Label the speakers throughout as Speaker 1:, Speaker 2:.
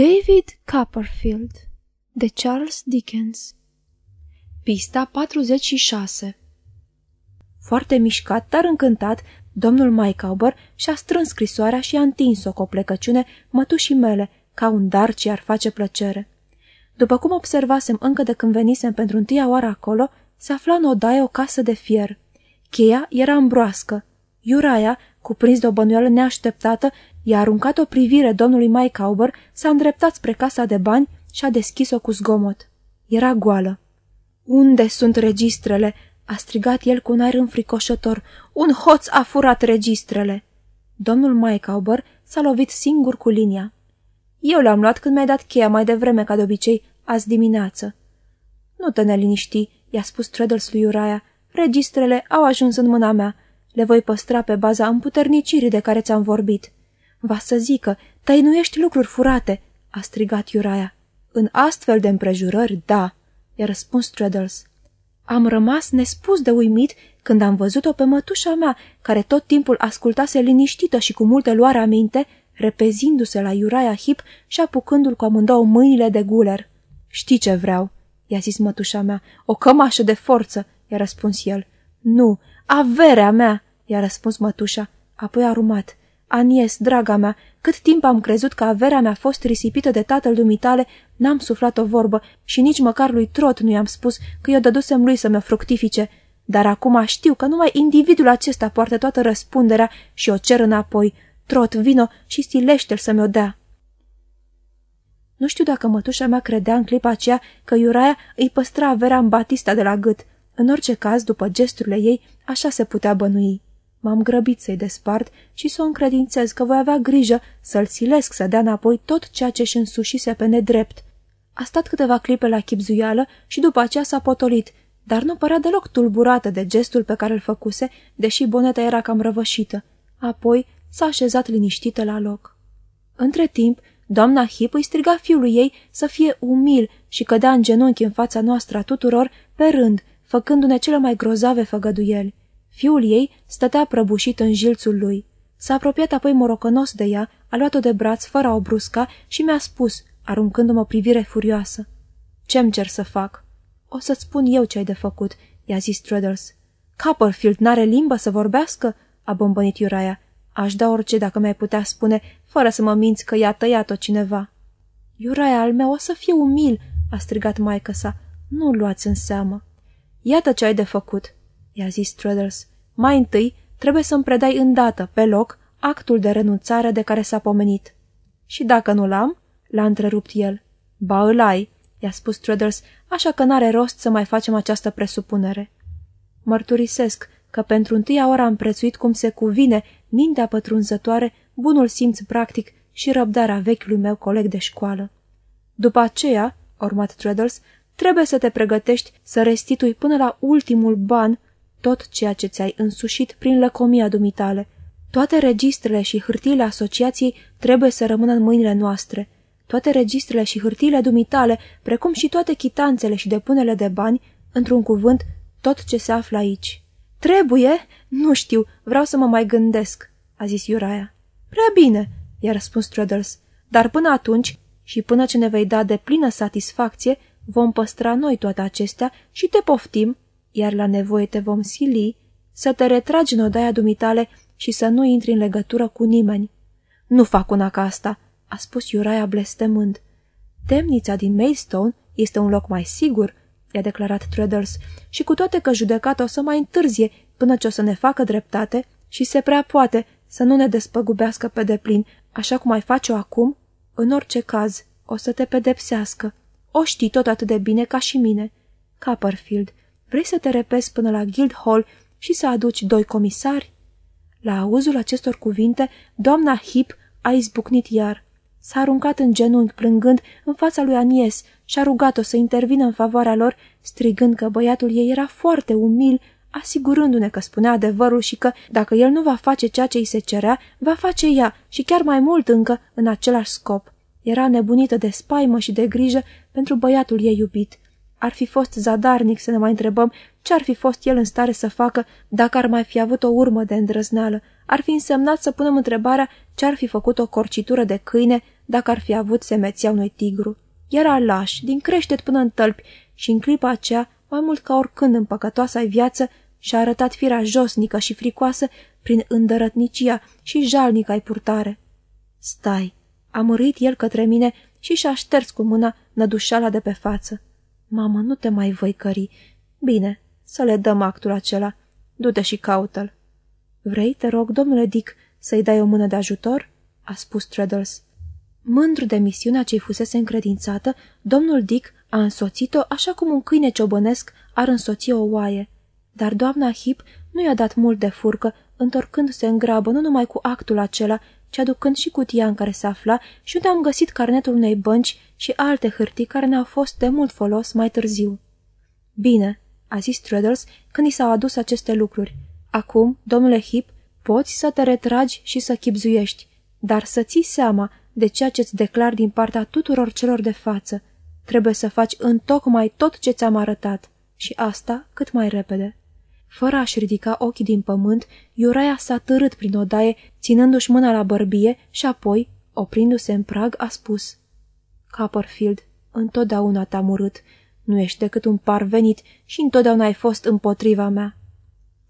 Speaker 1: David Copperfield de Charles Dickens Pista 46 Foarte mișcat, dar încântat, domnul Mycauber și-a strâns scrisoarea și a întins-o cu o plecăciune mătușii mele, ca un dar ce ar face plăcere. După cum observasem încă de când venisem pentru întâia oară acolo, se afla în odaie o casă de fier. Cheia era îmbroască. Iuraia, cuprins de o bănuială neașteptată, i-a aruncat o privire domnului Mike Auber, s-a îndreptat spre casa de bani și a deschis-o cu zgomot. Era goală. Unde sunt registrele?" a strigat el cu un aer înfricoșător. Un hoț a furat registrele!" Domnul Mike Auber s-a lovit singur cu linia. Eu le-am luat când mi-ai dat cheia mai devreme, ca de obicei, azi dimineață." Nu te neliniști," i-a spus Treadles lui Uriah. Registrele au ajuns în mâna mea. Le voi păstra pe baza împuternicirii de care ți-am vorbit." Va să zică, tăinuiești lucruri furate!" a strigat Iuraia. În astfel de împrejurări, da!" i-a răspuns Treadles. Am rămas nespus de uimit când am văzut-o pe mătușa mea, care tot timpul ascultase liniștită și cu multe luare aminte, repezindu-se la Iuraia Hip și apucându-l cu amândouă mâinile de guler. Știi ce vreau?" i-a zis mătușa mea. O cămașă de forță!" i-a răspuns el. Nu, averea mea!" i-a răspuns mătușa. Apoi a rumat. Anies, draga mea, cât timp am crezut că averea mea a fost risipită de tatăl dumitale, n-am suflat o vorbă și nici măcar lui Trot nu i-am spus că eu dădusem lui să mi-o fructifice. Dar acum știu că numai individul acesta poartă toată răspunderea și o cer înapoi. Trot, vino și stilește-l să mi-o dea. Nu știu dacă mătușa mea credea în clipa aceea că Iuraia îi păstra averea în Batista de la gât. În orice caz, după gesturile ei, așa se putea bănui. M-am grăbit să-i despart și să o încredințez că voi avea grijă să-l silesc să dea înapoi tot ceea ce își însușise pe nedrept. A stat câteva clipe la chipzuială și după aceea s-a potolit, dar nu părea deloc tulburată de gestul pe care îl făcuse, deși boneta era cam răvășită. Apoi s-a așezat liniștită la loc. Între timp, doamna Hip îi striga fiului ei să fie umil și cădea în genunchi în fața noastră a tuturor, pe rând, făcându-ne cele mai grozave făgăduieli. Fiul ei stătea prăbușit în jilțul lui. S-a apropiat apoi morocănos de ea, a luat-o de braț fără a o brusca și mi-a spus, aruncându-mă o privire furioasă. Ce-mi cer să fac?" O să-ți spun eu ce ai de făcut," i-a zis Treadles. Copperfield n-are limbă să vorbească?" a bombănit Iuraia. Aș da orice dacă mi-ai putea spune, fără să mă minți că i-a tăiat-o cineva." Iuraia al meu o să fie umil," a strigat maică sa. Nu luați în seamă." Iată ce ai de făcut," i-a zis Treadles. Mai întâi trebuie să-mi predai îndată, pe loc, actul de renunțare de care s-a pomenit." Și dacă nu l-am?" l-a întrerupt el. Ba îl ai," i-a spus Treadles, așa că n-are rost să mai facem această presupunere. Mărturisesc că pentru întâia oară am prețuit cum se cuvine mintea pătrunzătoare, bunul simț practic și răbdarea vechiului meu coleg de școală. După aceea, urmat Treadles, trebuie să te pregătești să restitui până la ultimul ban tot ceea ce ți-ai însușit prin lăcomia dumitale. Toate registrele și hârtiile asociației trebuie să rămână în mâinile noastre. Toate registrele și hârtiile dumitale, precum și toate chitanțele și depunele de bani, într-un cuvânt, tot ce se află aici. Trebuie? Nu știu, vreau să mă mai gândesc, a zis Iuraia. Prea bine, i-a răspuns Treadles, dar până atunci și până ce ne vei da de plină satisfacție, vom păstra noi toate acestea și te poftim iar la nevoie te vom sili să te retragi în odaia dumitale și să nu intri în legătură cu nimeni. Nu fac una ca asta, a spus Iuraia blestemând. Temnița din Maidstone este un loc mai sigur, i-a declarat Treadles, și cu toate că judecata o să mai întârzie până ce o să ne facă dreptate și se prea poate să nu ne despăgubească pe deplin, așa cum ai face-o acum, în orice caz o să te pedepsească. O știi tot atât de bine ca și mine. Copperfield, Vrei să te repezi până la Guildhall și să aduci doi comisari?" La auzul acestor cuvinte, doamna Hip a izbucnit iar. S-a aruncat în genunchi plângând în fața lui Anies și a rugat-o să intervină în favoarea lor, strigând că băiatul ei era foarte umil, asigurându-ne că spunea adevărul și că, dacă el nu va face ceea ce îi se cerea, va face ea și chiar mai mult încă în același scop. Era nebunită de spaimă și de grijă pentru băiatul ei iubit. Ar fi fost zadarnic să ne mai întrebăm ce ar fi fost el în stare să facă dacă ar mai fi avut o urmă de îndrăznală. Ar fi însemnat să punem întrebarea ce ar fi făcut o corcitură de câine dacă ar fi avut semeția unui tigru. Era laș, din creștet până în tălpi, și în clipa aceea, mai mult ca oricând în păcătoasa viață, și-a arătat firea josnică și fricoasă prin îndărătnicia și jalnica ai purtare. Stai, a mărit el către mine și și-a șters cu mâna nădușala de pe față. Mamă, nu te mai voi cări. Bine, să le dăm actul acela. Du-te și caută-l. Vrei, te rog, domnule Dick, să-i dai o mână de ajutor?" a spus Treadles. Mândru de misiunea ce-i fusese încredințată, domnul Dick a însoțit-o așa cum un câine ciobănesc ar însoți o oaie. Dar doamna Hip nu i-a dat mult de furcă, întorcându-se în grabă nu numai cu actul acela, ci aducând și cutia în care se afla și unde am găsit carnetul unei bănci și alte hârtii care ne-au fost de mult folos mai târziu. Bine, a zis Treadles când i s-au adus aceste lucruri. Acum, domnule Hip, poți să te retragi și să chipzuiești, dar să ții seama de ceea ce-ți declar din partea tuturor celor de față. Trebuie să faci întocmai tot ce ți-am arătat și asta cât mai repede. Fără a-și ridica ochii din pământ, Iuraia s-a târât prin odaie, ținându-și mâna la bărbie și apoi, oprindu-se în prag, a spus Copperfield, întotdeauna te-am urât. Nu ești decât un parvenit și întotdeauna ai fost împotriva mea.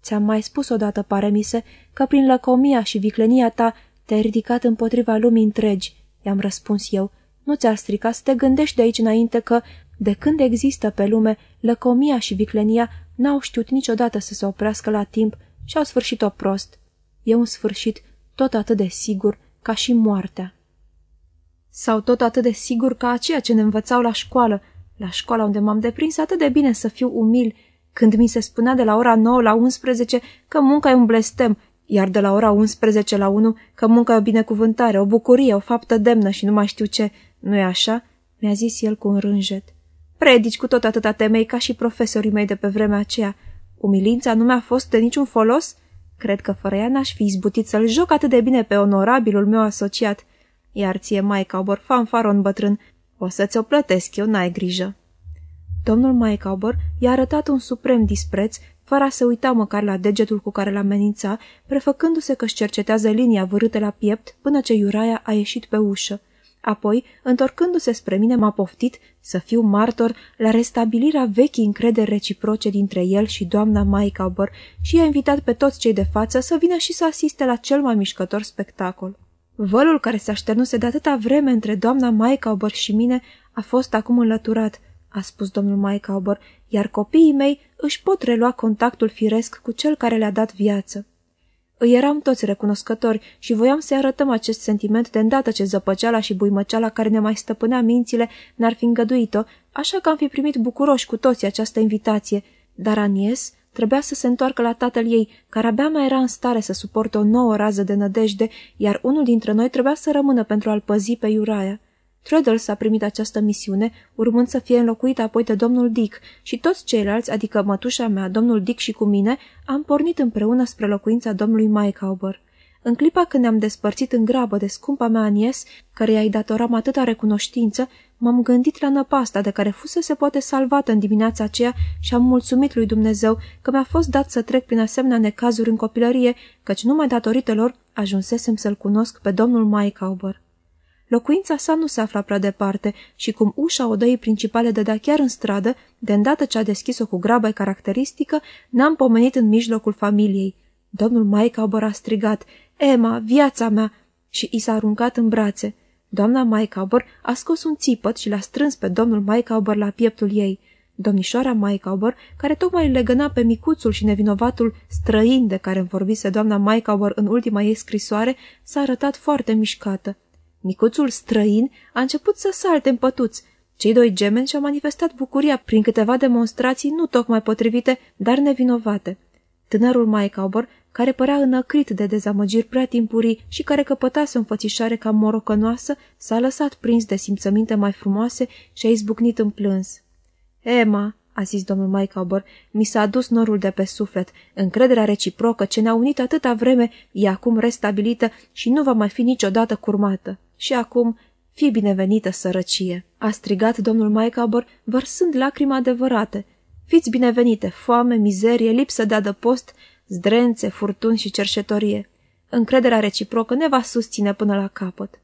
Speaker 1: Ți-am mai spus odată, pare mi se, că prin lăcomia și viclenia ta te-ai ridicat împotriva lumii întregi, i-am răspuns eu. Nu ți-ar strica să te gândești de aici înainte că, de când există pe lume, lăcomia și viclenia n-au știut niciodată să se oprească la timp și au sfârșit-o prost. E un sfârșit tot atât de sigur ca și moartea. Sau tot atât de sigur ca aceea ce ne învățau la școală, la școala unde m-am deprins atât de bine să fiu umil, când mi se spunea de la ora 9 la 11 că munca e un blestem, iar de la ora 11 la 1 că munca e o binecuvântare, o bucurie, o faptă demnă și nu mai știu ce. nu e așa? mi-a zis el cu un rânjet. Predici cu tot atâta temei ca și profesorii mei de pe vremea aceea. Umilința nu mi-a fost de niciun folos? Cred că fără ea n-aș fi izbutit să-l joc atât de bine pe onorabilul meu asociat. Iar ție, Maica, obor fanfaron bătrân, o să ți-o plătesc eu, n-ai grijă. Domnul Maicaubor i-a arătat un suprem dispreț, fără a se uita măcar la degetul cu care l-amenința, prefăcându-se că-și cercetează linia vârâtă la piept până ce Iuraia a ieșit pe ușă. Apoi, întorcându-se spre mine, m-a poftit să fiu martor la restabilirea vechii încrederi reciproce dintre el și doamna Maicaubor și i-a invitat pe toți cei de față să vină și să asiste la cel mai mișcător spectacol. Vălul care se așternuse de atâta vreme între doamna Maicaubor și mine a fost acum înlăturat, a spus domnul Maicaubor, iar copiii mei își pot relua contactul firesc cu cel care le-a dat viață. Îi eram toți recunoscători și voiam să arătăm acest sentiment de îndată ce zăpăceala și buimăceala care ne mai stăpânea mințile n-ar fi îngăduit-o, așa că am fi primit bucuroși cu toții această invitație, dar Anies trebuia să se întoarcă la tatăl ei, care abia mai era în stare să suporte o nouă rază de nădejde, iar unul dintre noi trebuia să rămână pentru a-l păzi pe Iuraia. Treadles a primit această misiune, urmând să fie înlocuit apoi de domnul Dick și toți ceilalți, adică mătușa mea, domnul Dick și cu mine, am pornit împreună spre locuința domnului Mycauber. În clipa când ne-am despărțit în grabă de scumpa mea Anies, care i-ai datoram atâta recunoștință, m-am gândit la năpasta de care fusese poate salvată în dimineața aceea și am mulțumit lui Dumnezeu că mi-a fost dat să trec prin asemenea necazuri în copilărie, căci numai datorită lor ajunsesem să-l cunosc pe domnul Mycauber. Locuința sa nu se afla prea departe și cum ușa odăii principale dădea chiar în stradă, de îndată ce a deschis-o cu grabă caracteristică, n-am pomenit în mijlocul familiei. Domnul Maicaubăr a strigat, Emma, viața mea!" și i s-a aruncat în brațe. Doamna Maicaubăr a scos un țipăt și l-a strâns pe domnul Maicaubăr la pieptul ei. Domnișoara Maicaubăr, care tocmai îl legăna pe micuțul și nevinovatul străin de care îmi vorbise doamna Maicaubăr în ultima ei scrisoare, s-a arătat foarte mișcată. Micuțul străin a început să salte în pătuți. Cei doi gemeni și-au manifestat bucuria prin câteva demonstrații nu tocmai potrivite, dar nevinovate. Tânărul Maicaubor, care părea înăcrit de dezamăgiri prea timpurii și care căpătase o înfățișare cam morocănoasă, s-a lăsat prins de simțăminte mai frumoase și a izbucnit în plâns. Emma, a zis domnul Maicaubor, mi s-a adus norul de pe suflet. Încrederea reciprocă ce ne-a unit atâta vreme e acum restabilită și nu va mai fi niciodată curmată. Și acum, Fii binevenită, sărăcie!" a strigat domnul Maicaubor, vărsând lacrimi adevărate. Fiți binevenite, foame, mizerie, lipsă de adăpost, zdrențe, furtuni și cerșetorie. Încrederea reciprocă ne va susține până la capăt.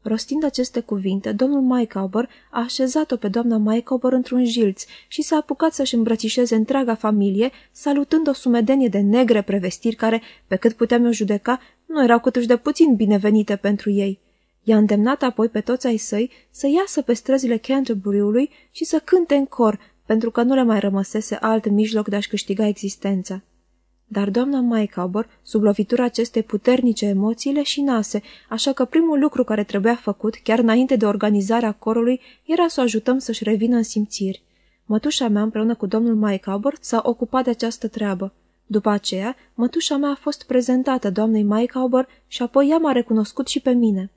Speaker 1: Rostind aceste cuvinte, domnul Maicaubor a așezat-o pe doamna Maicaubor într-un jilț și s-a apucat să-și îmbrățișeze întreaga familie, salutând o sumedenie de negre prevestiri care, pe cât puteam eu judeca, nu erau câtuși de puțin binevenite pentru ei. I-a îndemnat apoi pe toți ai săi să iasă pe străzile Canterbury-ului și să cânte în cor, pentru că nu le mai rămăsese alt mijloc de a-și câștiga existența. Dar doamna Maicaubor, sub lovitura acestei puternice emoții, le nase, așa că primul lucru care trebuia făcut, chiar înainte de organizarea corului, era să o ajutăm să-și revină în simțiri. Mătușa mea, împreună cu domnul Maicaubor, s-a ocupat de această treabă. După aceea, mătușa mea a fost prezentată doamnei Maicaubor și apoi ea m-a recunoscut și pe mine.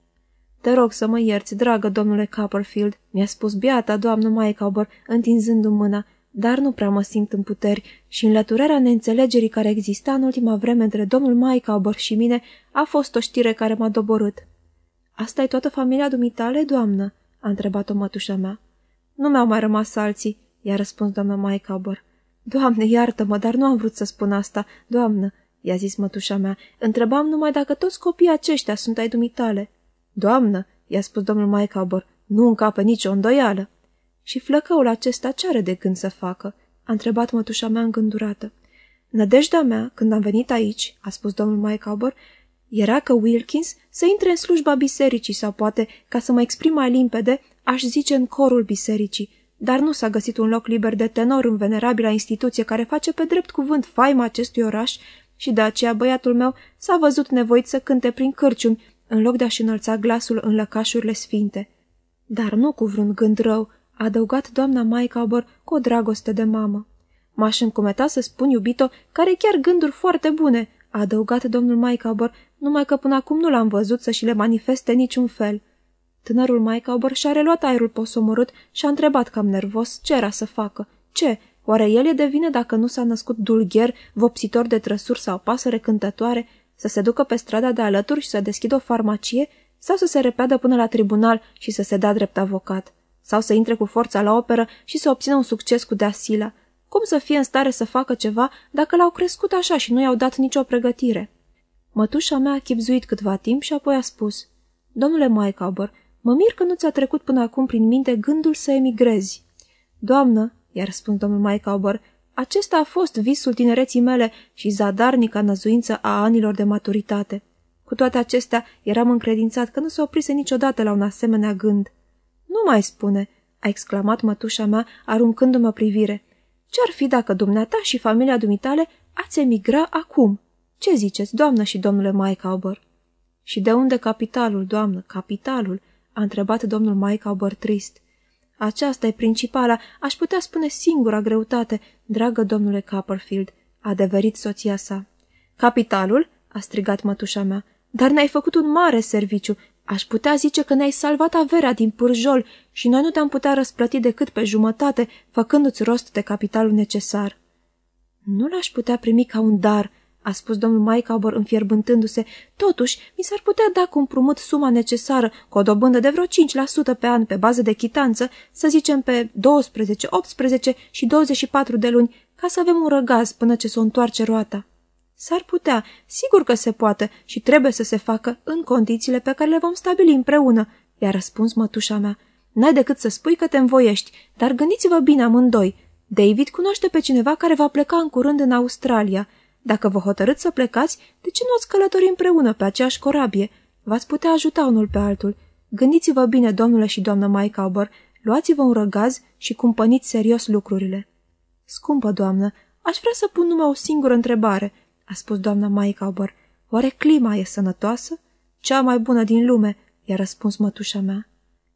Speaker 1: Te rog să mă ierți, dragă domnule Copperfield," mi-a spus biata doamnă Maicaubor, întinzându-mi mâna, dar nu prea mă simt în puteri și înlăturarea neînțelegerii care exista în ultima vreme între domnul Maicaubor și mine a fost o știre care m-a doborât. Asta e toată familia dumitale, doamnă?" a întrebat-o mătușa mea. Nu mi-au mai rămas alții," i-a răspuns doamna Maicaubor. Doamne, iartă-mă, dar nu am vrut să spun asta, doamnă," i-a zis mătușa mea. Întrebam numai dacă toți copiii aceștia sunt ai dumitale." Doamnă," i-a spus domnul Maicaubor, nu încape nicio îndoială." Și flăcăul acesta ce are de gând să facă?" a întrebat mătușa mea îngândurată. Nădejdea mea, când am venit aici, a spus domnul Maicaubor, era că Wilkins să intre în slujba bisericii sau poate, ca să mă exprim mai limpede, aș zice în corul bisericii, dar nu s-a găsit un loc liber de tenor în venerabila instituție care face pe drept cuvânt faima acestui oraș și de aceea băiatul meu s-a văzut nevoit să cânte prin cârciumi, în loc de a-și înălța glasul în lăcașurile sfinte. Dar nu cu vreun gând rău, a adăugat doamna Maicaubor cu o dragoste de mamă. M-aș încumeta să spun, iubito, care chiar gânduri foarte bune, a adăugat domnul Maicaubor, numai că până acum nu l-am văzut să și le manifeste niciun fel. Tânărul Maicaubor și-a reluat aerul posomorât și a întrebat cam nervos ce era să facă. Ce? Oare el e de vină dacă nu s-a născut dulgher, vopsitor de trăsuri sau pasăre cântătoare, să se ducă pe strada de alături și să deschidă o farmacie sau să se repeadă până la tribunal și să se dea drept avocat? sau să intre cu forța la operă și să obțină un succes cu Deasila. Cum să fie în stare să facă ceva dacă l-au crescut așa și nu i-au dat nicio pregătire? Mătușa mea a chipzuit câtva timp și apoi a spus, Domnule Maicaubăr, mă mir că nu ți-a trecut până acum prin minte gândul să emigrezi. Doamnă, i-a răspuns domnul Maicaubăr, acesta a fost visul tinereții mele și zadarnica năzuință a anilor de maturitate. Cu toate acestea, eram încredințat că nu se oprise niciodată la un asemenea gând. Nu mai spune!" a exclamat mătușa mea, aruncându-mă privire. Ce-ar fi dacă dumneata și familia dumitale ați emigra acum? Ce ziceți, doamnă și domnule Maicaubăr?" Și de unde capitalul, doamnă, capitalul?" a întrebat domnul Maicaubăr trist. Aceasta e principala, aș putea spune singura greutate, dragă domnule Copperfield, a adeverit soția sa. Capitalul? a strigat mătușa mea. Dar ne-ai făcut un mare serviciu, Aș putea zice că ne-ai salvat averea din pârjol și noi nu te-am putea răsplăti decât pe jumătate, făcându-ți rost de capitalul necesar. Nu l-aș putea primi ca un dar, a spus domnul Maicaubor înfierbântându-se. Totuși, mi s-ar putea da cu împrumut suma necesară, cu o dobândă de vreo 5% pe an pe bază de chitanță, să zicem pe 12, 18 și 24 de luni, ca să avem un răgaz până ce s-o întoarce roata. S-ar putea, sigur că se poate și trebuie să se facă în condițiile pe care le vom stabili împreună, i-a răspuns mătușa mea. N-ai decât să spui că te învoiești, dar gândiți-vă bine amândoi. David cunoaște pe cineva care va pleca în curând în Australia. Dacă vă hotărâți să plecați, de ce nu ați călători împreună pe aceeași corabie? V-ați putea ajuta unul pe altul. Gândiți-vă bine, domnule și doamnă Maicaubăr, luați-vă un răgaz și cumpăniți serios lucrurile. Scumpă doamnă, aș vrea să pun numai o singură întrebare – a spus doamna Maicaubăr. Oare clima e sănătoasă? Cea mai bună din lume, i-a răspuns mătușa mea.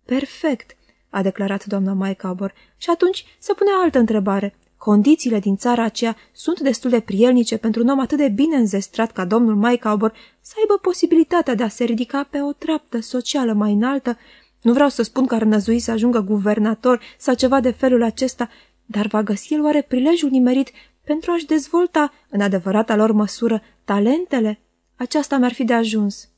Speaker 1: Perfect, a declarat doamna Maicaubăr. Și atunci se pune altă întrebare. Condițiile din țara aceea sunt destul de prielnice pentru un om atât de bine înzestrat ca domnul Maicaubăr să aibă posibilitatea de a se ridica pe o treaptă socială mai înaltă. Nu vreau să spun că ar năzui să ajungă guvernator sau ceva de felul acesta, dar va găsi el oare prilejul nimerit pentru a-și dezvolta, în adevărata lor măsură, talentele? Aceasta mi-ar fi de ajuns.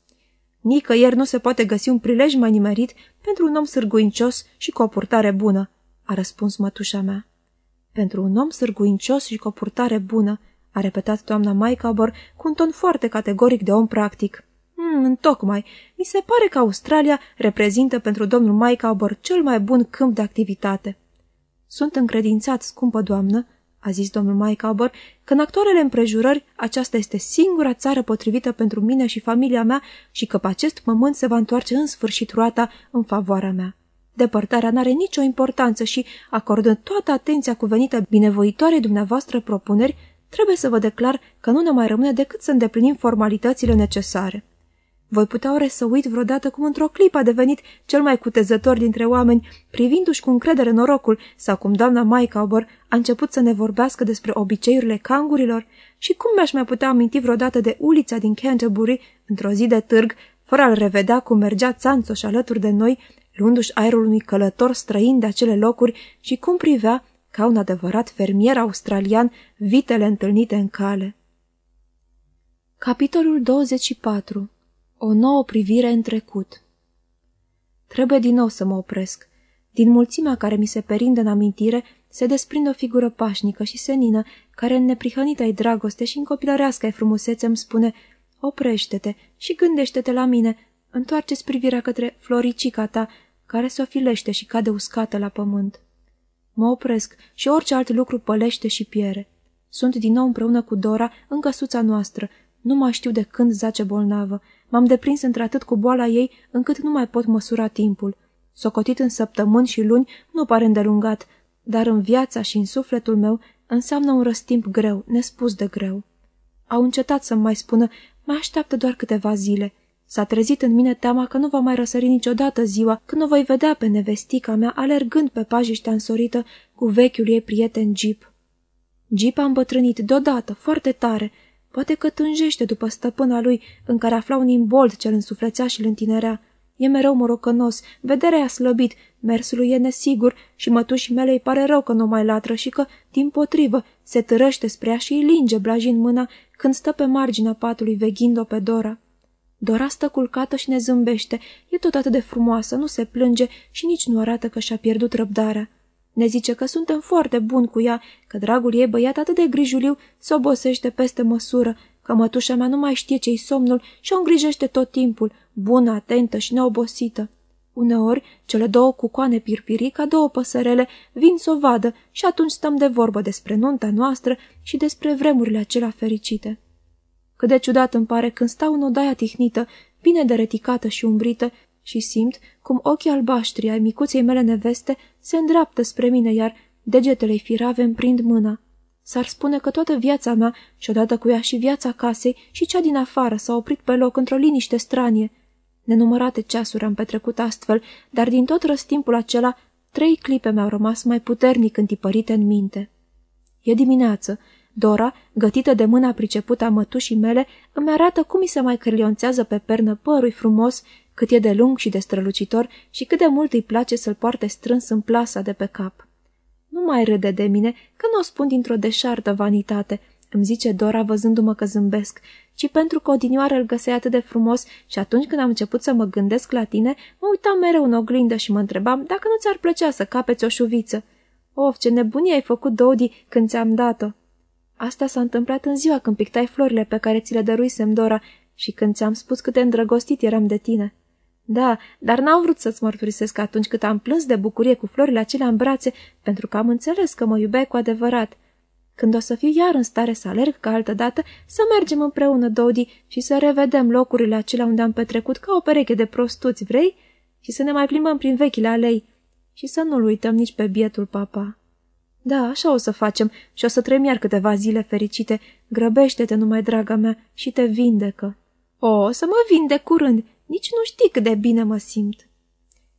Speaker 1: Nicăieri nu se poate găsi un prilej mai nimerit pentru un om sârguincios și cu o purtare bună, a răspuns mătușa mea. Pentru un om sârguincios și cu o purtare bună, a repetat doamna Maicabor cu un ton foarte categoric de om practic. Hmm, întocmai, mi se pare că Australia reprezintă pentru domnul Maicabor cel mai bun câmp de activitate. Sunt încredințat, scumpă doamnă, a zis domnul Maicabor, că în actualele împrejurări aceasta este singura țară potrivită pentru mine și familia mea și că pe acest pământ se va întoarce în sfârșit roata în favoarea mea. Depărtarea n-are nicio importanță și, acordând toată atenția cuvenită binevoitoare dumneavoastră propuneri, trebuie să vă declar că nu ne mai rămâne decât să îndeplinim formalitățile necesare. Voi putea oare să uit vreodată cum într-o clipă a devenit cel mai cutezător dintre oameni, privindu-și cu încredere norocul, sau cum doamna Maicauber a început să ne vorbească despre obiceiurile cangurilor? Și cum mi-aș mai putea aminti vreodată de ulița din Canterbury, într-o zi de târg, fără a-l revedea cum mergea țanțoș alături de noi, luându-și aerul unui călător străin de acele locuri și cum privea, ca un adevărat fermier australian, vitele întâlnite în cale. Capitolul 24 o nouă privire în trecut. Trebuie din nou să mă opresc. Din mulțimea care mi se perinde în amintire, se desprinde o figură pașnică și senină, care în neprihănită ai dragoste și în copilărească ai frumusețe îmi spune Oprește-te și gândește-te la mine, întoarce-ți privirea către floricica ta, care se ofilește și cade uscată la pământ. Mă opresc și orice alt lucru pălește și piere. Sunt din nou împreună cu Dora în căsuța noastră. Nu mai știu de când zace bolnavă. M-am deprins într-atât cu boala ei, încât nu mai pot măsura timpul. Socotit în săptămâni și luni nu pare îndelungat, dar în viața și în sufletul meu înseamnă un răstimp greu, nespus de greu. Au încetat să-mi mai spună, mai așteaptă doar câteva zile. S-a trezit în mine teama că nu va mai răsări niciodată ziua când o voi vedea pe nevestica mea alergând pe pajiștea însorită cu vechiul ei prieten Jeep. Jeep a îmbătrânit deodată, foarte tare, Poate că tânjește după stăpâna lui, în care afla un imbold ce îl însuflețea și îl întinerea. E mereu morocănos, vederea i-a slăbit, mersul lui e nesigur și mătușii mele îi pare rău că nu mai latră și că, din potrivă, se târăște spre ea și îi linge blajind mâna când stă pe marginea patului veghind-o pe Dora. Dora stă culcată și ne zâmbește, e tot atât de frumoasă, nu se plânge și nici nu arată că și-a pierdut răbdarea. Ne zice că suntem foarte buni cu ea, că dragul ei băiat atât de grijuliu se obosește peste măsură, că mătușa mea nu mai știe ce-i somnul și o îngrijește tot timpul, bună, atentă și neobosită. Uneori, cele două cucoane pirpirii, ca două păsărele, vin să o vadă și atunci stăm de vorbă despre nunta noastră și despre vremurile acelea fericite. Cât de ciudat îmi pare când stau în odaia tihnită, bine dereticată și umbrită, și simt cum ochii albaștri ai micuței mele neveste se îndreaptă spre mine, iar degetele firave îmi prind mâna. S-ar spune că toată viața mea și odată cu ea și viața casei și cea din afară s-a oprit pe loc într-o liniște stranie. Nenumărate ceasuri am petrecut astfel, dar din tot răstimpul acela, trei clipe mi-au rămas mai puternic întipărite în minte. E dimineață. Dora, gătită de mâna pricepută a mătușii mele, îmi arată cum mi se mai cârlionțează pe pernă părul frumos cât e de lung și de strălucitor și cât de mult îi place să-l poarte strâns în plasa de pe cap. Nu mai râde de mine, că nu o spun dintr-o deșartă vanitate, îmi zice Dora văzându-mă că zâmbesc, ci pentru că odinioară îl găsea atât de frumos și atunci când am început să mă gândesc la tine, mă uitam mereu în oglindă și mă întrebam dacă nu ți-ar plăcea să capeți o șuviță. Of, ce nebunie ai făcut, Dodi, când ți-am dat-o! Asta s-a întâmplat în ziua când pictai florile pe care ți le dăruisem, Dora, și când ți-am spus cât de îndrăgostit eram de tine. Da, dar n-am vrut să-ți mărturisesc atunci cât am plâns de bucurie cu florile acelea în brațe, pentru că am înțeles că mă iubeai cu adevărat. Când o să fiu iar în stare să alerg ca altă dată, să mergem împreună, Dodi, și să revedem locurile acelea unde am petrecut ca o pereche de prostuți, vrei? Și să ne mai plimbăm prin vechile alei. Și să nu-l uităm nici pe bietul papa. Da, așa o să facem și o să trăim iar câteva zile fericite. Grăbește-te numai, draga mea, și te vindecă. O, să mă vindec curând, nici nu știi cât de bine mă simt.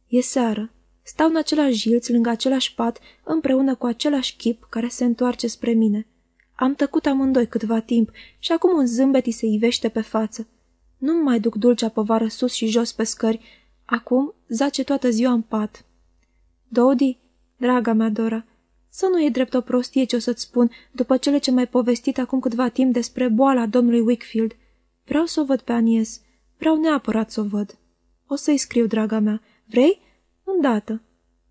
Speaker 1: E seară. Stau în același jilț, lângă același pat, împreună cu același chip care se întoarce spre mine. Am tăcut amândoi câtva timp și acum un zâmbet îi se ivește pe față. Nu mai duc dulcea povară sus și jos pe scări. Acum zace toată ziua în pat. Dodi, draga mea Dora, să nu e drept o prostie ce o să-ți spun după cele ce mai povestit acum câtva timp despre boala domnului Wickfield. Vreau să o văd pe Anies. Vreau neapărat să o văd. O să-i scriu, draga mea. Vrei? Îndată.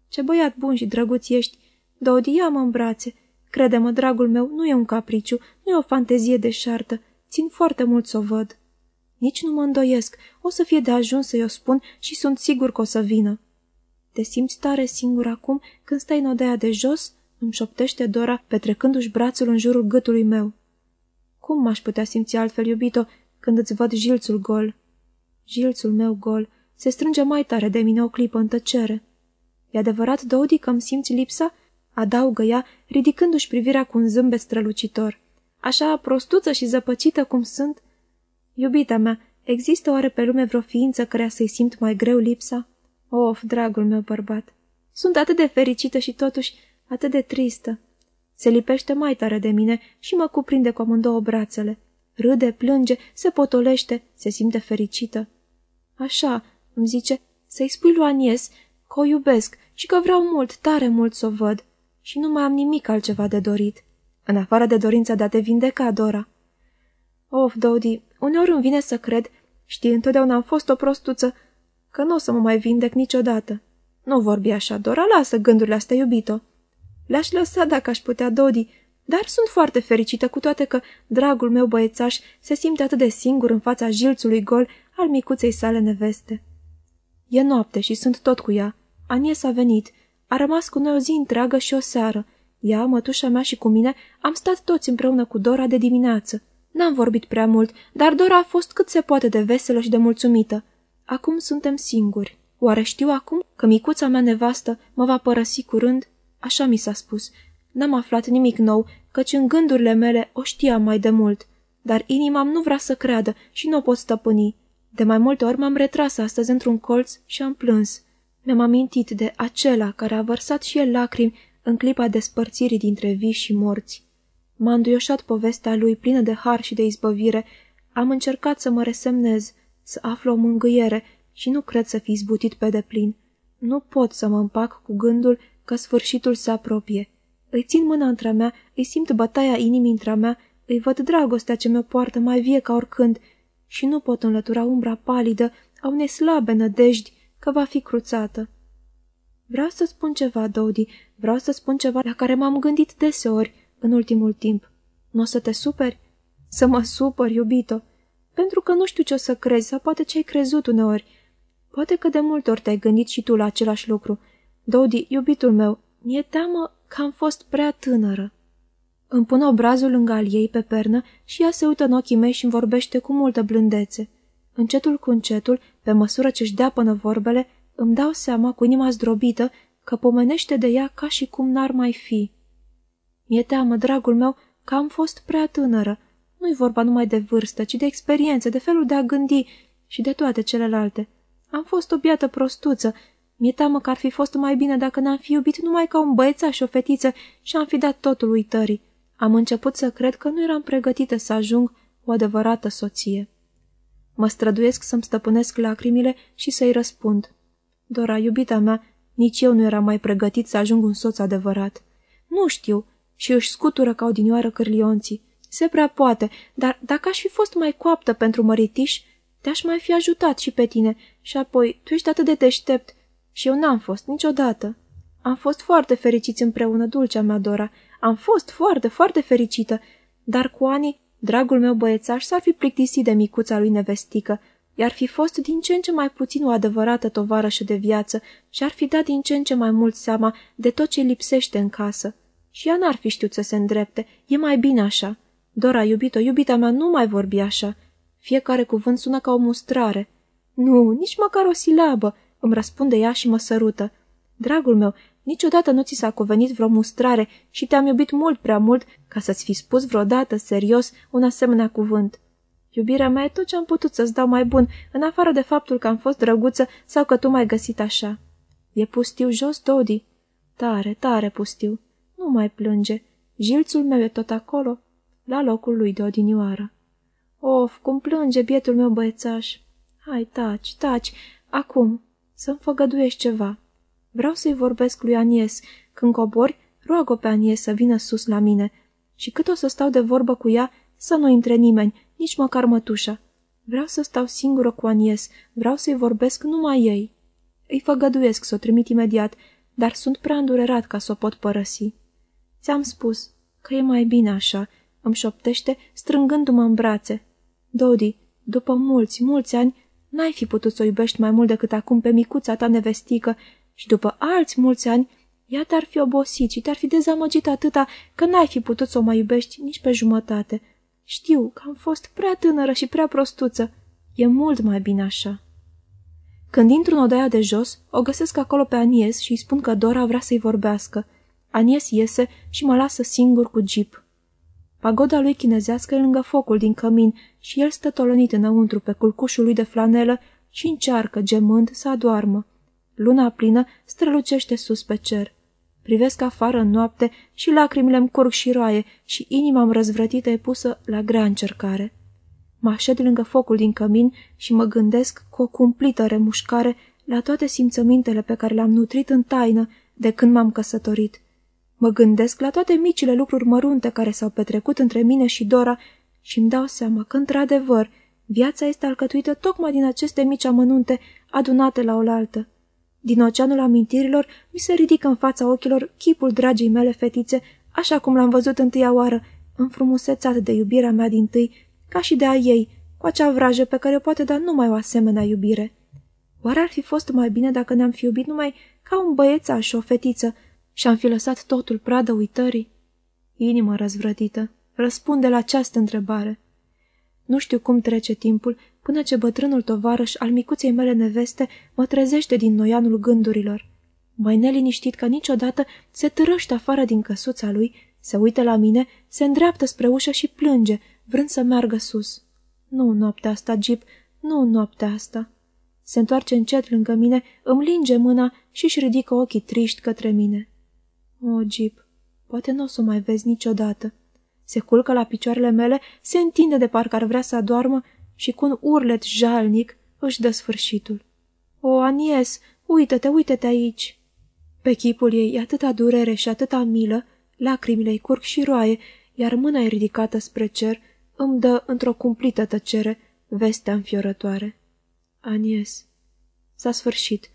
Speaker 1: Ce băiat bun și drăguț ești. Dodi, ia-mă în brațe. Crede-mă, dragul meu, nu e un capriciu, nu e o fantezie de șartă. Țin foarte mult să o văd. Nici nu mă îndoiesc. O să fie de ajuns să-i o spun și sunt sigur că o să vină. Te simți tare singur acum când stai în odaia de jos?" Îmi șoptește Dora, petrecându-și brațul în jurul gâtului meu. Cum m-aș putea simți altfel, iubito, când îți văd jilțul gol?" Jilțul meu gol se strânge mai tare de mine o clipă în tăcere. E adevărat, Dodi, că îmi simți lipsa?" adaugă ea, ridicându-și privirea cu un zâmbet strălucitor. Așa prostuță și zăpăcită cum sunt?" Iubita mea, există oare pe lume vreo ființă care să-i simt mai greu lipsa?" Of, dragul meu bărbat, sunt atât de fericită și totuși atât de tristă. Se lipește mai tare de mine și mă cuprinde cu amândouă brațele. Râde, plânge, se potolește, se simte fericită. Așa, îmi zice, să-i spui lui Anies că o iubesc și că vreau mult, tare mult să o văd. Și nu mai am nimic altceva de dorit, în afară de dorința de a te vindeca, Dora. Of, Dodi, uneori îmi vine să cred, știi, întotdeauna am fost o prostuță, că nu o să mă mai vindec niciodată. Nu vorbi așa, Dora, lasă gândurile astea, iubito. Le-aș lăsa dacă aș putea, Dodi, dar sunt foarte fericită cu toate că dragul meu băiețaș se simte atât de singur în fața jilțului gol al micuței sale neveste. E noapte și sunt tot cu ea. Anies a venit. A rămas cu noi o zi întreagă și o seară. Ea, mătușa mea și cu mine am stat toți împreună cu Dora de dimineață. N-am vorbit prea mult, dar Dora a fost cât se poate de veselă și de mulțumită. Acum suntem singuri. Oare știu acum că micuța mea nevastă mă va părăsi curând? Așa mi s-a spus. N-am aflat nimic nou, căci în gândurile mele o știam mai de mult. Dar inima nu vrea să creadă și nu o pot stăpâni. De mai multe ori m-am retras astăzi într-un colț și am plâns. Mi-am amintit de acela care a vărsat și el lacrimi în clipa despărțirii dintre vii și morți. M-a înduioșat povestea lui plină de har și de izbăvire. Am încercat să mă resemnez, să aflu o mângâiere și nu cred să fi zbutit pe deplin. Nu pot să mă împac cu gândul că sfârșitul se apropie. Îi țin mâna între mea, îi simt bătaia inimii între mea, îi văd dragostea ce mă poartă mai vie ca oricând și nu pot înlătura umbra palidă a unei slabe nădejdi că va fi cruțată. Vreau să spun ceva, Dodi, vreau să spun ceva la care m-am gândit deseori în ultimul timp. Nu o să te superi? Să mă supăr, iubito. Pentru că nu știu ce o să crezi sau poate ce ai crezut uneori. Poate că de multe ori te-ai gândit și tu la același lucru. Dodi, iubitul meu, mi-e teamă că am fost prea tânără. Îmi pun obrazul lângă al ei pe pernă și ea se uită în ochii mei și îmi vorbește cu multă blândețe. Încetul cu încetul, pe măsură ce-și dea până vorbele, îmi dau seama, cu inima zdrobită, că pomenește de ea ca și cum n-ar mai fi. Mi-e teamă, dragul meu, că am fost prea tânără. Nu-i vorba numai de vârstă, ci de experiență, de felul de a gândi și de toate celelalte. Am fost o biată prostuță. Mi-e teamă că ar fi fost mai bine dacă n-am fi iubit numai ca un băiețaș și o fetiță și am fi dat totul uitării. Am început să cred că nu eram pregătită să ajung o adevărată soție. Mă străduiesc să-mi stăpânesc lacrimile și să-i răspund. Dora, iubita mea, nici eu nu eram mai pregătit să ajung un soț adevărat. Nu știu, și își scutură ca odinioară cârlionții. Se prea poate, dar dacă aș fi fost mai coaptă pentru măritiș, te-aș mai fi ajutat și pe tine și apoi tu ești atât de deștept și eu n-am fost niciodată. Am fost foarte fericiți împreună, dulcea mea Dora. Am fost foarte, foarte fericită, dar cu ani, dragul meu băiețaș s-ar fi plictisit de micuța lui nevestică, i-ar fi fost din ce în ce mai puțin o adevărată tovarășă de viață și ar fi dat din ce în ce mai mult seama de tot ce lipsește în casă. Și ea n-ar fi știut să se îndrepte, e mai bine așa. Dora, iubito, iubita mea, nu mai vorbi așa. Fiecare cuvânt sună ca o mustrare. Nu, nici măcar o silabă, îmi răspunde ea și mă sărută. Dragul meu, niciodată nu ți s-a cuvenit vreo mustrare și te-am iubit mult prea mult ca să-ți fi spus vreodată, serios, un asemenea cuvânt. Iubirea mea e tot ce am putut să-ți dau mai bun, în afară de faptul că am fost drăguță sau că tu m-ai găsit așa. E pustiu jos, Dodi? Tare, tare pustiu. Nu mai plânge. Jilțul meu e tot acolo, la locul lui de odinioară. Of, cum plânge bietul meu băiețaș. Hai, taci, taci, acum, să-mi făgăduiești ceva. Vreau să-i vorbesc lui Anies. Când cobori, roagă pe Anies să vină sus la mine. Și cât o să stau de vorbă cu ea, să nu intre nimeni, nici măcar mătușa. Vreau să stau singură cu Anies, vreau să-i vorbesc numai ei. Îi făgăduiesc să o trimit imediat, dar sunt prea îndurerat ca să o pot părăsi. Ți-am spus că e mai bine așa, îmi șoptește, strângându-mă în brațe. Dodi, după mulți, mulți ani, n-ai fi putut să o iubești mai mult decât acum pe micuța ta nevestică și după alți mulți ani, ea te-ar fi obosit și te-ar fi dezamăgit atâta că n-ai fi putut să o mai iubești nici pe jumătate. Știu că am fost prea tânără și prea prostuță. E mult mai bine așa. Când intru în odaia de jos, o găsesc acolo pe Anies și îi spun că Dora vrea să-i vorbească. Anies iese și mă lasă singur cu jeep. Pagoda lui chinezească e lângă focul din cămin și el stă tolonit înăuntru pe culcușul lui de flanelă și încearcă, gemând, să adoarmă. Luna plină strălucește sus pe cer. Privesc afară în noapte și lacrimile îmi curg și roaie și inima-mi răzvrătită e pusă la grea încercare. Mă așed lângă focul din cămin și mă gândesc cu o cumplită remușcare la toate simțămintele pe care le-am nutrit în taină de când m-am căsătorit. Mă gândesc la toate micile lucruri mărunte care s-au petrecut între mine și Dora și îmi dau seama că, într-adevăr, viața este alcătuită tocmai din aceste mici amănunte adunate la oaltă. Din oceanul amintirilor mi se ridică în fața ochilor chipul dragii mele fetițe, așa cum l-am văzut întâia oară, înfrumusețat de iubirea mea din tâi, ca și de a ei, cu acea vrajă pe care o poate da numai o asemenea iubire. Oare ar fi fost mai bine dacă ne-am fi iubit numai ca un băiețaș și o fetiță și am fi lăsat totul pradă uitării? Inimă răzvrătită, răspunde la această întrebare. Nu știu cum trece timpul până ce bătrânul tovarăș al micuței mele neveste mă trezește din noianul gândurilor. Mai neliniștit ca niciodată, se târăște afară din căsuța lui, se uită la mine, se îndreaptă spre ușă și plânge, vrând să meargă sus. Nu noaptea asta, Jeep, nu noaptea asta. Se întoarce încet lângă mine, îmi linge mâna și își ridică ochii triști către mine. O, Jeep, poate nu o să mai vezi niciodată. Se culcă la picioarele mele, se întinde de parcă ar vrea să adoarmă și cu un urlet jalnic își dă sfârșitul. O, Anies, uită-te, uită-te aici! Pe chipul ei e atâta durere și atâta milă, lacrimile-i curg și roaie, iar mâna e ridicată spre cer, îmi dă într-o cumplită tăcere vestea înfiorătoare. Anies. S-a sfârșit.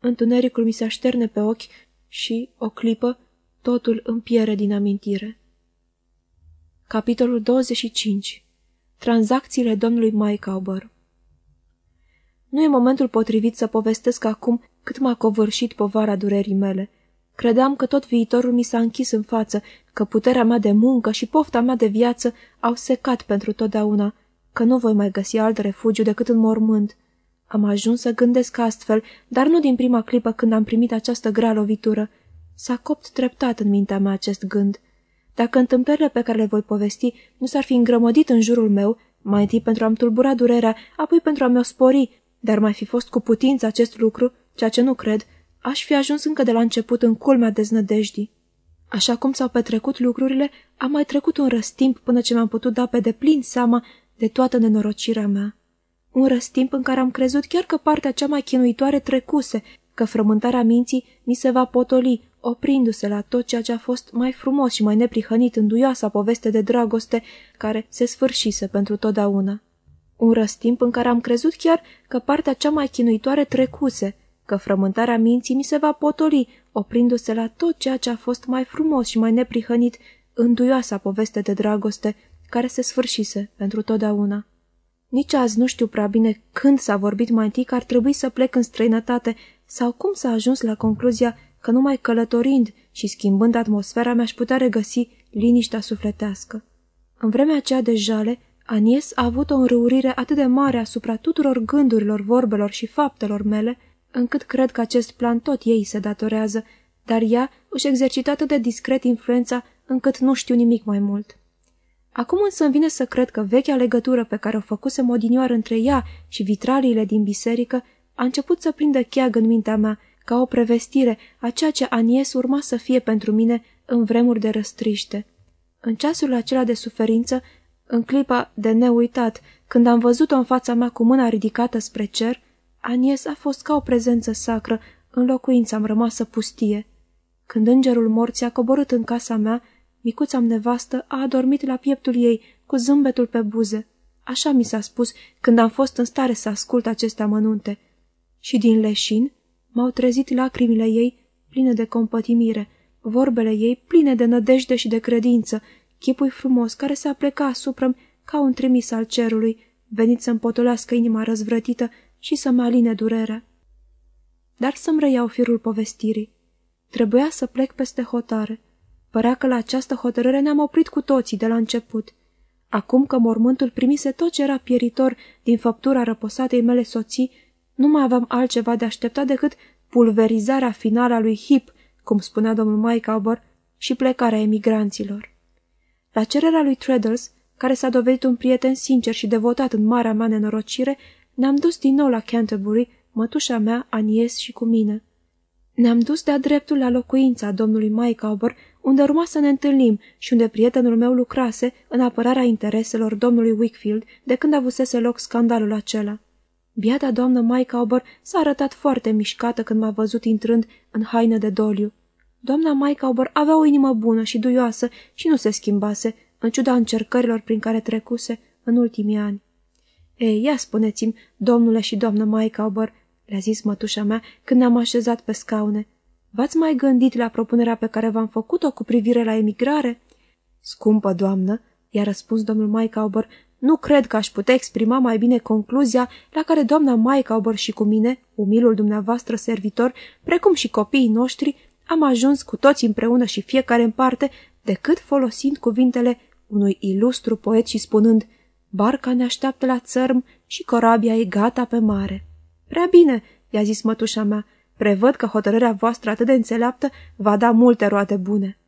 Speaker 1: Întunericul mi se așterne pe ochi și, o clipă, totul îmi piere din amintire. Capitolul 25 Tranzacțiile domnului Maicauber Nu e momentul potrivit să povestesc acum cât m-a covârșit povara durerii mele. Credeam că tot viitorul mi s-a închis în față, că puterea mea de muncă și pofta mea de viață au secat pentru totdeauna, că nu voi mai găsi alt refugiu decât în mormânt. Am ajuns să gândesc astfel, dar nu din prima clipă când am primit această grea lovitură. S-a copt treptat în mintea mea acest gând. Dacă întâmplările pe care le voi povesti nu s-ar fi îngrămădit în jurul meu, mai întâi pentru a-mi tulbura durerea, apoi pentru a mi-o spori, dar mai fi fost cu putință acest lucru, ceea ce nu cred, aș fi ajuns încă de la început în culmea deznădejdii. Așa cum s-au petrecut lucrurile, a mai trecut un răstimp până ce mi-am putut da pe deplin seama de toată nenorocirea mea. Un răstimp în care am crezut chiar că partea cea mai chinuitoare trecuse, că frământarea minții mi se va potoli, oprindu-se la tot ceea ce a fost mai frumos și mai neprihănit în duioasa poveste de dragoste care se sfârșise pentru totdeauna. Un răstimp în care am crezut chiar că partea cea mai chinuitoare trecuse, că frământarea minții mi se va potoli, oprindu-se la tot ceea ce a fost mai frumos și mai neprihănit în duioasa poveste de dragoste care se sfârșise pentru totdeauna. Nici azi nu știu prea bine când s-a vorbit mai întâi că ar trebui să plec în străinătate sau cum s-a ajuns la concluzia că numai călătorind și schimbând atmosfera mi-aș putea regăsi liniștea sufletească. În vremea aceea de jale, Anies a avut o înrăurire atât de mare asupra tuturor gândurilor, vorbelor și faptelor mele, încât cred că acest plan tot ei se datorează, dar ea își exercită atât de discret influența încât nu știu nimic mai mult. Acum însă îmi vine să cred că vechea legătură pe care o făcuse odinioară între ea și vitraliile din biserică a început să prindă cheag în mintea mea, ca o prevestire a ceea ce Anies urma să fie pentru mine în vremuri de răstriște. În ceasul acela de suferință, în clipa de neuitat, când am văzut-o în fața mea cu mâna ridicată spre cer, Anies a fost ca o prezență sacră în locuința am rămasă pustie. Când îngerul morții a coborât în casa mea, micuța nevastă a adormit la pieptul ei cu zâmbetul pe buze. Așa mi s-a spus când am fost în stare să ascult aceste amănunte. Și din leșin m-au trezit lacrimile ei pline de compătimire, vorbele ei pline de nădejde și de credință, chipul frumos care se apleca asupra ca un trimis al cerului, venit să-mi potolească inima răzvrătită și să-mi aline durerea. Dar să-mi reiau firul povestirii. Trebuia să plec peste hotare. Părea că la această hotărâre ne-am oprit cu toții de la început. Acum că mormântul primise tot ce era pieritor din făptura răposatei mele soții, nu mai aveam altceva de așteptat decât pulverizarea finală a lui Hip, cum spunea domnul Maicaubor, și plecarea emigranților. La cererea lui Treadles, care s-a dovedit un prieten sincer și devotat în marea mea nenorocire, ne-am dus din nou la Canterbury, mătușa mea, Anies și cu mine. Ne-am dus de-a dreptul la locuința domnului Maicaubor, unde urma să ne întâlnim și unde prietenul meu lucrase în apărarea intereselor domnului Wickfield de când avusese loc scandalul acela. Biata doamnă Maicaubor s-a arătat foarte mișcată când m-a văzut intrând în haină de doliu. Doamna Maicaubor avea o inimă bună și duioasă și nu se schimbase, în ciuda încercărilor prin care trecuse în ultimii ani. Ei, ia spuneți-mi, domnule și doamnă Maicaubor, le-a zis mătușa mea când ne-am așezat pe scaune. V-ați mai gândit la propunerea pe care v-am făcut-o cu privire la emigrare? Scumpă doamnă, i-a răspuns domnul Maicaubor, nu cred că aș putea exprima mai bine concluzia la care doamna Maicaubor și cu mine, umilul dumneavoastră servitor, precum și copiii noștri, am ajuns cu toți împreună și fiecare în parte, decât folosind cuvintele unui ilustru poet și spunând Barca ne așteaptă la țărm și corabia e gata pe mare. Prea bine, i-a zis mătușa mea, prevăd că hotărârea voastră atât de înțeleaptă va da multe roade bune.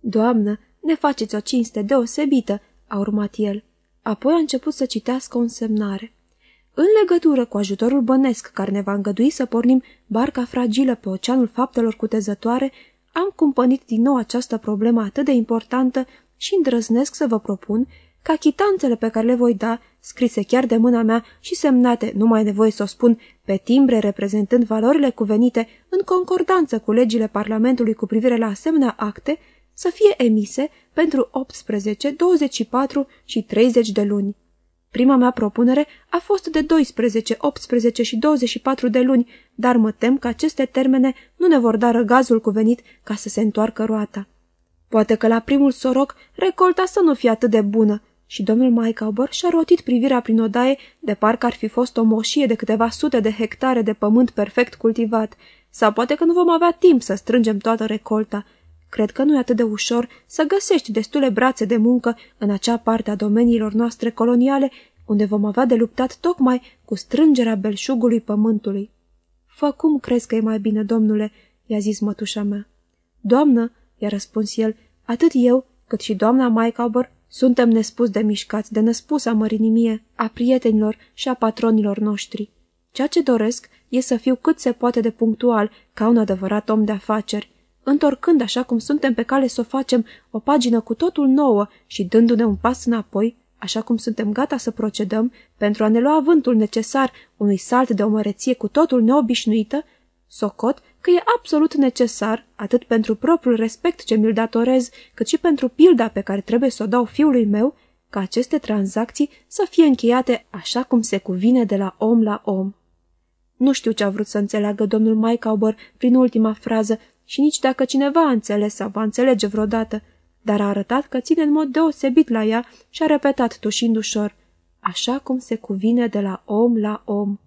Speaker 1: Doamnă, ne faceți o cinste deosebită, a urmat el. Apoi a început să citească o însemnare. În legătură cu ajutorul bănesc care ne va îngădui să pornim barca fragilă pe oceanul faptelor cutezătoare, am cumpănit din nou această problemă atât de importantă și îndrăznesc să vă propun ca chitanțele pe care le voi da, scrise chiar de mâna mea și semnate, nu mai nevoie să o spun, pe timbre reprezentând valorile cuvenite în concordanță cu legile Parlamentului cu privire la asemenea acte, să fie emise pentru 18, 24 și 30 de luni. Prima mea propunere a fost de 12, 18 și 24 de luni, dar mă tem că aceste termene nu ne vor da răgazul cuvenit ca să se întoarcă roata. Poate că la primul soroc recolta să nu fie atât de bună și domnul Maicaubor și-a rotit privirea prin odaie de parcă ar fi fost o moșie de câteva sute de hectare de pământ perfect cultivat, sau poate că nu vom avea timp să strângem toată recolta. Cred că nu e atât de ușor să găsești destule brațe de muncă în acea parte a domeniilor noastre coloniale, unde vom avea de luptat tocmai cu strângerea belșugului pământului. Fă cum crezi că e mai bine, domnule?" i-a zis mătușa mea. Doamnă," i-a răspuns el, atât eu, cât și doamna Maicaubor suntem nespus de mișcați, de năspusa mărinimie a prietenilor și a patronilor noștri. Ceea ce doresc e să fiu cât se poate de punctual, ca un adevărat om de afaceri, întorcând așa cum suntem pe cale să o facem o pagină cu totul nouă și dându-ne un pas înapoi, așa cum suntem gata să procedăm, pentru a ne lua avântul necesar unui salt de omăreție cu totul neobișnuită, socot că e absolut necesar, atât pentru propriul respect ce mi-l datorez, cât și pentru pilda pe care trebuie să o dau fiului meu, ca aceste tranzacții să fie încheiate așa cum se cuvine de la om la om. Nu știu ce a vrut să înțeleagă domnul Maicaubor prin ultima frază și nici dacă cineva a înțeles sau va înțelege vreodată, dar a arătat că ține în mod deosebit la ea și a repetat tușind ușor, așa cum se cuvine de la om la om.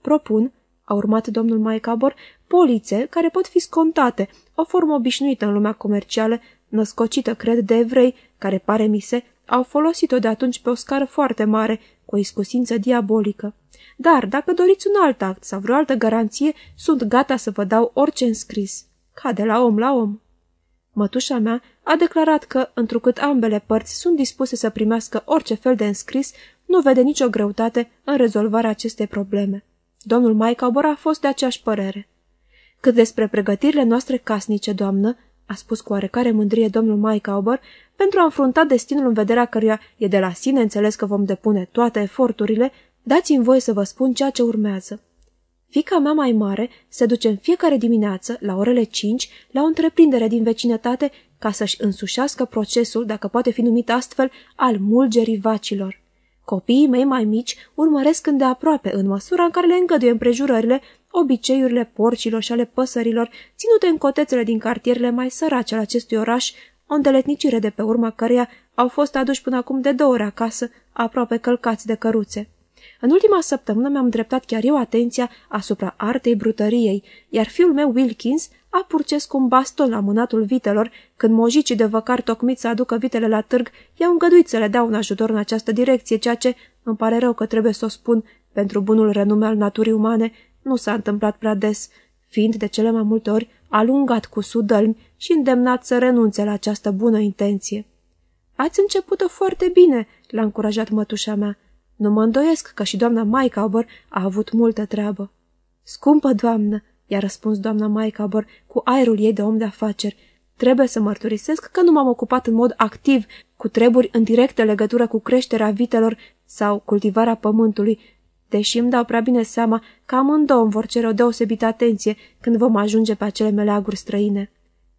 Speaker 1: Propun, a urmat domnul Maicabor, polițe care pot fi scontate, o formă obișnuită în lumea comercială, născocită, cred, de evrei, care, pare mise, au folosit-o de atunci pe o scară foarte mare, cu o iscusință diabolică. Dar, dacă doriți un alt act sau vreo altă garanție, sunt gata să vă dau orice înscris. Ca de la om la om. Mătușa mea a declarat că, întrucât ambele părți sunt dispuse să primească orice fel de înscris, nu vede nicio greutate în rezolvarea acestei probleme. Domnul Maicabor a fost de aceeași părere. Cât despre pregătirile noastre casnice, doamnă, a spus cu oarecare mândrie domnul Maicauber, pentru a înfrunta destinul în vederea căruia e de la sine înțeles că vom depune toate eforturile, dați-mi voie să vă spun ceea ce urmează. Fica mea mai mare se duce în fiecare dimineață, la orele 5, la o întreprindere din vecinătate ca să-și însușească procesul, dacă poate fi numit astfel, al mulgerii vacilor. Copiii mei mai mici urmăresc îndeaproape, în măsura în care le îngăduie împrejurările, obiceiurile porcilor și ale păsărilor, ținute în cotețele din cartierele mai sărace al acestui oraș, o îndeletnicire de pe urma căreia au fost aduși până acum de două ori acasă, aproape călcați de căruțe. În ultima săptămână mi-am dreptat chiar eu atenția asupra artei brutăriei, iar fiul meu Wilkins a purces cu un baston la mânatul vitelor, când mojicii de văcar tocmit să aducă vitele la târg, i-au îngăduit să le dau un ajutor în această direcție, ceea ce, îmi pare rău că trebuie să o spun, pentru bunul renume al naturii umane, nu s-a întâmplat prea des, fiind de cele mai multe ori alungat cu sudălmi și îndemnat să renunțe la această bună intenție. Ați început-o foarte bine," l-a încurajat mătușa mea. Nu mă îndoiesc că și doamna Maicaubor a avut multă treabă. Scumpă doamnă, i-a răspuns doamna Maicaubor cu aerul ei de om de afaceri, trebuie să mărturisesc că nu m-am ocupat în mod activ cu treburi în directă legătură cu creșterea vitelor sau cultivarea pământului, deși îmi dau prea bine seama că amândouă îmi vor cere o deosebită atenție când vom ajunge pe acele meleaguri străine.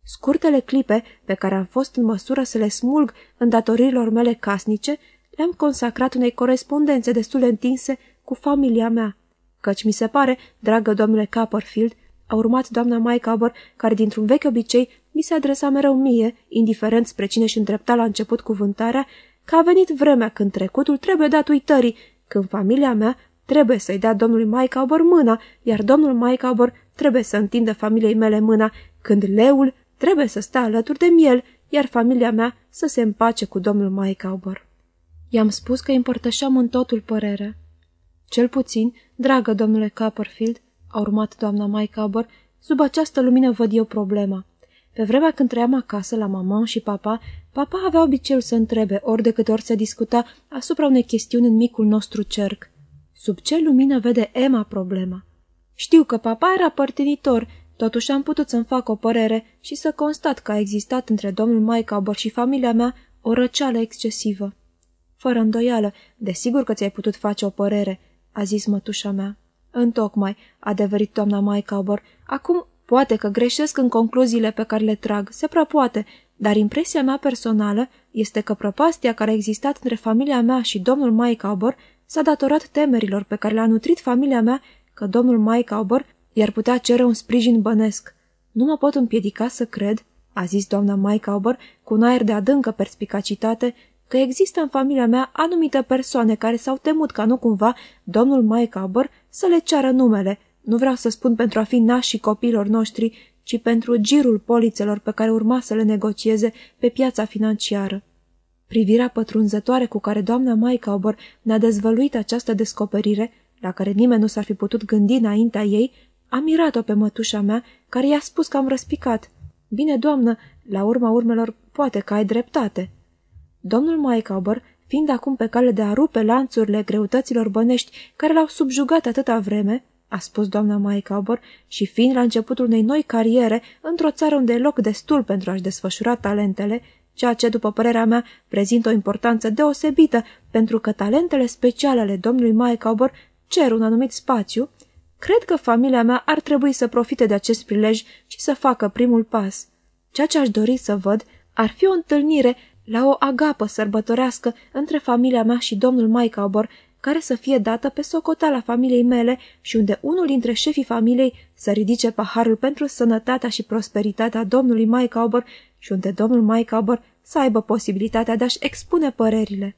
Speaker 1: Scurtele clipe pe care am fost în măsură să le smulg în datoririlor mele casnice le-am consacrat unei corespondențe destul de întinse cu familia mea, căci mi se pare, dragă domnule Copperfield, a urmat doamna Maicaber, care dintr-un vechi obicei mi se adresa mereu mie, indiferent spre cine și îndrepta la început cuvântarea, că a venit vremea când trecutul trebuie dat uitării, când familia mea trebuie să-i dea domnului Maicaber mâna, iar domnul Maicaber trebuie să întindă familiei mele mâna, când leul trebuie să stea alături de miel, iar familia mea să se împace cu domnul Maicaber. I-am spus că împărtășeam în totul părerea. Cel puțin, dragă domnule Copperfield, a urmat doamna Maicaber, sub această lumină văd eu problema. Pe vremea când trăiam acasă la mama și papa, papa avea obiceiul să întrebe ori de câte ori se discuta asupra unei chestiuni în micul nostru cerc. Sub ce lumină vede Emma problema? Știu că papa era părtinitor, totuși am putut să-mi fac o părere și să constat că a existat între domnul Maicaber și familia mea o răceală excesivă. Fără îndoială, desigur că ți-ai putut face o părere, a zis mătușa mea. Întocmai, a adeverit doamna Maicaubor. Acum, poate că greșesc în concluziile pe care le trag, se prea poate, dar impresia mea personală este că prăpastia care a existat între familia mea și domnul Maicaubor s-a datorat temerilor pe care le-a nutrit familia mea că domnul Maicaubor i-ar putea cere un sprijin bănesc. Nu mă pot împiedica să cred, a zis doamna Maicaubor cu un aer de adâncă perspicacitate, că există în familia mea anumite persoane care s-au temut ca nu cumva domnul Maicaber să le ceară numele, nu vreau să spun pentru a fi nașii copiilor noștri, ci pentru girul polițelor pe care urma să le negocieze pe piața financiară. Privirea pătrunzătoare cu care doamna Maicaber ne-a dezvăluit această descoperire, la care nimeni nu s-ar fi putut gândi înaintea ei, a mirat-o pe mătușa mea, care i-a spus că am răspicat. Bine, doamnă, la urma urmelor, poate că ai dreptate. Domnul Maicaber, fiind acum pe cale de a rupe lanțurile greutăților bănești care l-au subjugat atâta vreme, a spus doamna Maicaber, și fiind la începutul unei noi cariere într-o țară unde e loc destul pentru a-și desfășura talentele, ceea ce, după părerea mea, prezintă o importanță deosebită, pentru că talentele speciale ale domnului Maicaber cer un anumit spațiu, cred că familia mea ar trebui să profite de acest prilej și să facă primul pas. Ceea ce aș dori să văd ar fi o întâlnire la o agapă sărbătorească între familia mea și domnul Maicaubor, care să fie dată pe socoteala familiei mele și unde unul dintre șefii familiei să ridice paharul pentru sănătatea și prosperitatea domnului Maicaubor și unde domnul Maicaubor să aibă posibilitatea de a-și expune părerile.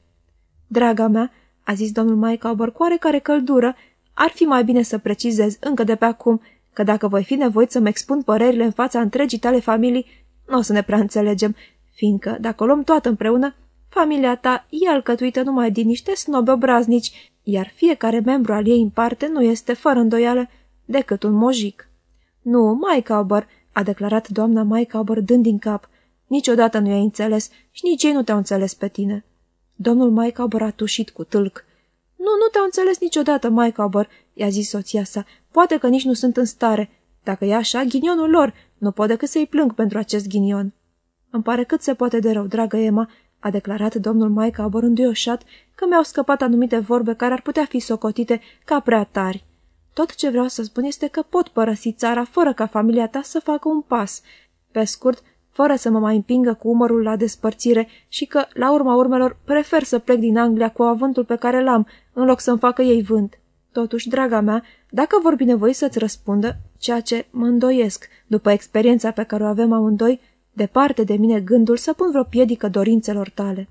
Speaker 1: Draga mea, a zis domnul Maicaubor cu oarecare căldură, ar fi mai bine să precizez încă de pe acum că dacă voi fi nevoit să-mi expun părerile în fața întregii tale familii, nu o să ne prea înțelegem fiindcă, dacă o luăm toată împreună, familia ta e alcătuită numai din niște snobe obraznici, iar fiecare membru al ei în parte nu este, fără îndoială, decât un mojic. Nu, Maicaubăr, a declarat doamna Maicaubăr dând din cap, niciodată nu i-ai înțeles și nici ei nu te-au înțeles pe tine. Domnul Maicaubăr a tușit cu tâlc. Nu, nu te-au înțeles niciodată, Maicaubăr, i-a zis soția sa, poate că nici nu sunt în stare. Dacă e așa, ghinionul lor, nu pot decât să-i plâng pentru acest ghinion. Îmi pare cât se poate de rău, dragă Emma, a declarat domnul Maica oșat că mi-au scăpat anumite vorbe care ar putea fi socotite ca prea tari. Tot ce vreau să spun este că pot părăsi țara fără ca familia ta să facă un pas. Pe scurt, fără să mă mai împingă cu umărul la despărțire și că, la urma urmelor, prefer să plec din Anglia cu avântul pe care l-am, în loc să-mi facă ei vânt. Totuși, draga mea, dacă vor binevoi să-ți răspundă, ceea ce mă îndoiesc, după experiența pe care o avem amândoi, departe de mine gândul să pun vreo piedică dorințelor tale.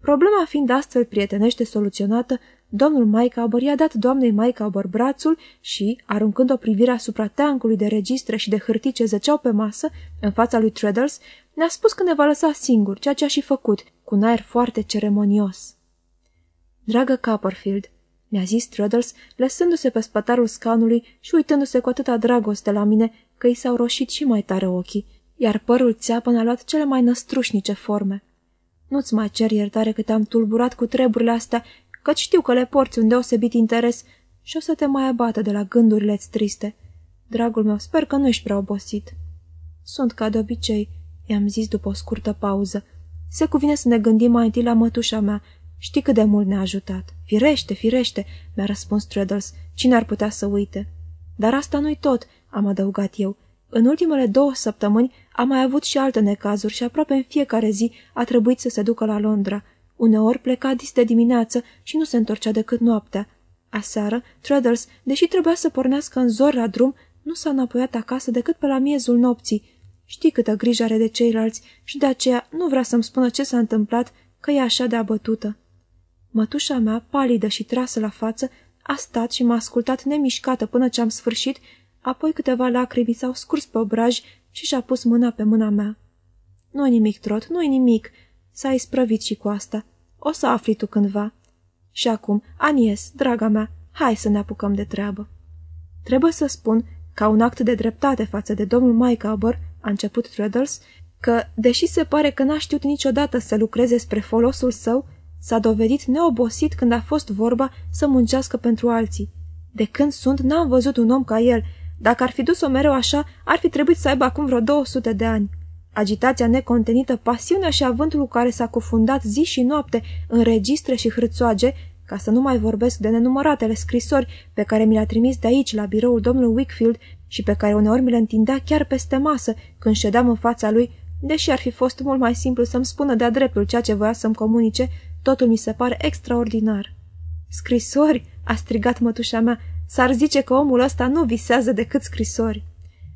Speaker 1: Problema fiind astfel prietenește soluționată, domnul Maicaber i-a dat doamnei Maicaber brațul și, aruncând o privire asupra teancului de registre și de hârtii ce zăceau pe masă, în fața lui Treadles, ne-a spus că ne va lăsa singur, ceea ce a și făcut, cu un aer foarte ceremonios. Dragă Copperfield, mi-a zis Treadles, lăsându-se pe spătarul scaunului și uitându-se cu atâta dragoste la mine că i s-au roșit și mai tare ochii, iar părul țeapă a luat cele mai năstrușnice forme. Nu-ți mai cer iertare că te-am tulburat cu treburile astea, căci știu că le porți un deosebit interes și o să te mai abată de la gândurile triste. Dragul meu, sper că nu ești prea obosit. Sunt ca de obicei, i-am zis după o scurtă pauză. Se cuvine să ne gândim mai întâi la mătușa mea. Știi cât de mult ne-a ajutat. Firește, firește, mi-a răspuns Treadles. Cine ar putea să uite? Dar asta nu-i tot, am adăugat eu. În ultimele două săptămâni am mai avut și alte necazuri și aproape în fiecare zi a trebuit să se ducă la Londra. Uneori pleca dis de dimineață și nu se întorcea decât noaptea. Aseară, Treadles, deși trebuia să pornească în zor la drum, nu s-a înapoiat acasă decât pe la miezul nopții. Știi câtă grijă are de ceilalți și de aceea nu vrea să-mi spună ce s-a întâmplat, că e așa de abătută. Mătușa mea, palidă și trasă la față, a stat și m-a ascultat nemișcată până ce am sfârșit, apoi câteva lacrimi s-au scurs pe obraj și și-a pus mâna pe mâna mea. Nu-i nimic, Trot, nu-i nimic. S-a isprăvit și cu asta. O să afli tu cândva. Și acum, Anies, draga mea, hai să ne apucăm de treabă. Trebuie să spun, ca un act de dreptate față de domnul Maicaber, a început Treadles, că, deși se pare că n-a știut niciodată să lucreze spre folosul său, s-a dovedit neobosit când a fost vorba să muncească pentru alții. De când sunt, n-am văzut un om ca el. Dacă ar fi dus-o mereu așa, ar fi trebuit să aibă acum vreo 200 de ani. Agitația necontenită, pasiunea și avântul cu care s-a cufundat zi și noapte în registre și hârțoage, ca să nu mai vorbesc de nenumăratele scrisori pe care mi le-a trimis de aici la biroul domnului Wickfield și pe care uneori mi le întindea chiar peste masă când ședeam în fața lui, deși ar fi fost mult mai simplu să-mi spună de-a dreptul ceea ce voia să-mi comunice, totul mi se pare extraordinar. Scrisori?" a strigat mătușa mea. S-ar zice că omul ăsta nu visează decât scrisori."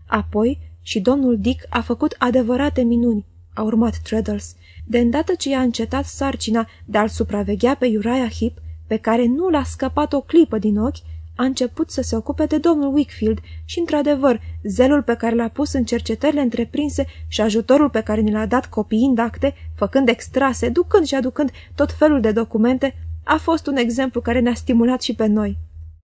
Speaker 1: Apoi, și domnul Dick a făcut adevărate minuni, a urmat Treadles. De îndată ce i-a încetat sarcina de a-l supraveghea pe Uriah Heep, pe care nu l-a scăpat o clipă din ochi, a început să se ocupe de domnul Wickfield și, într-adevăr, zelul pe care l-a pus în cercetările întreprinse și ajutorul pe care ni l-a dat copiind acte, făcând extrase, ducând și aducând tot felul de documente, a fost un exemplu care ne-a stimulat și pe noi.